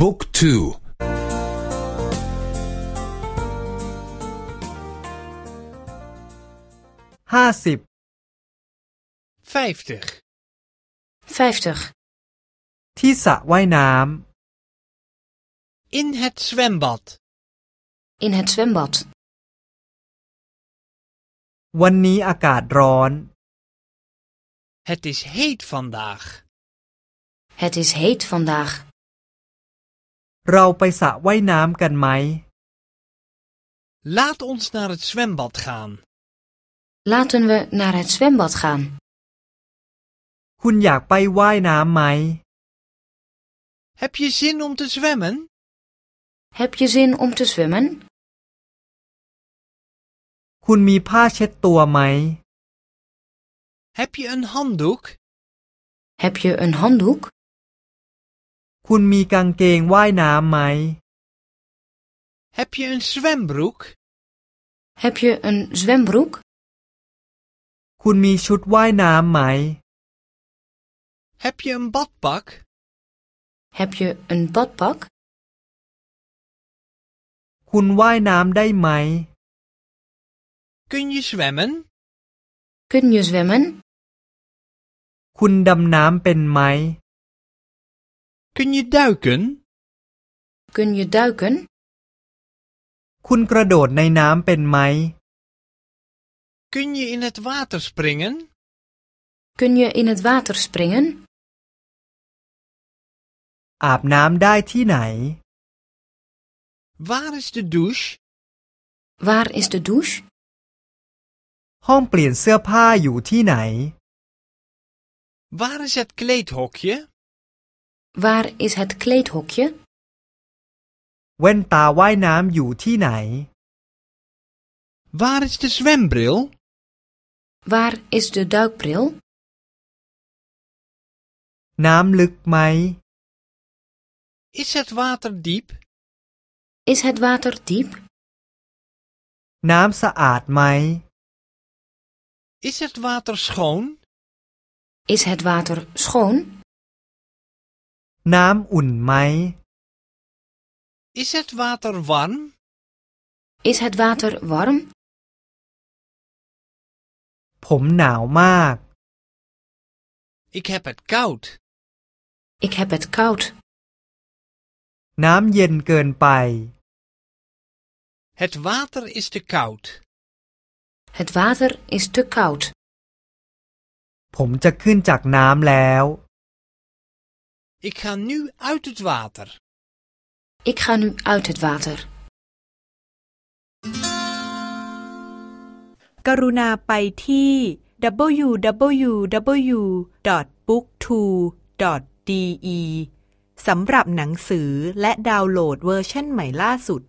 บุ๊กทูห้าสิบ vijftig, 50. ที่สระว่ายน้ in het zwembad, In het zwembad. ำวันนี้อากาศร้อน het is heet vandaag. Het is heet vandaag. เราไปสระว่ายน้ำกันไหม Laat ons naar het zwembad gaan. Laten we naar het zwembad gaan. คุณอยากไปว่ายน้ำไหม Heb je zin om te zwemmen? Heb je zin om te zwemmen? คุณมีผ้าเช็ดตัวไหม Heb je een handdoek? Heb je een handdoek? คุณมีกางเกงว่ายน้ำไหม Heb je een zwembroek? Heb je een zwembroek? คุณมีชุดว่ายน้ำไหม Heb je een badpak? Heb je een badpak? คุณว่ายน้ำได้ไหม Kun je zwemmen? Kun je zwemmen? คุณดำน้ำเป็นไหม Kun je duiken? Kun je duiken? คุณกระโดดในน้ำเป็นไหม Kun je in het water springen? Kun je in het water springen? อาบน้ำได้ที่ไหน Waar is de douche? Waar is de douche? ห้องเปลี่ยนเสื้อผ้าอยู่ที่ไหน Waar is het kleedhokje? Waar is het kleedhokje? แว่นตาว่ายน้ำอยู่ที่ไหน Waar is de zwembril? Waar is de duikbril? น้ำลึกไหม Is het water diep? Is het water diep? น้ำสะอาดไหม Is het water schoon? Is het water schoon? น้ำอุ่นไหม Is het water warm? Is het water warm? ผมหนาวมาก Ik heb het koud. Ik heb het koud. น้ำเย็นเกินไป Het water is te koud. Het water is te koud. ผมจะขึ้นจากน้ำแล้ว Ik ga nu uit het water. Ik ga nu uit het water. กรุณาไปที่ www.booktwo.de สำหรับหนังสือและดาวน์โหลดเวอร์ชันใหม่ล่าสุด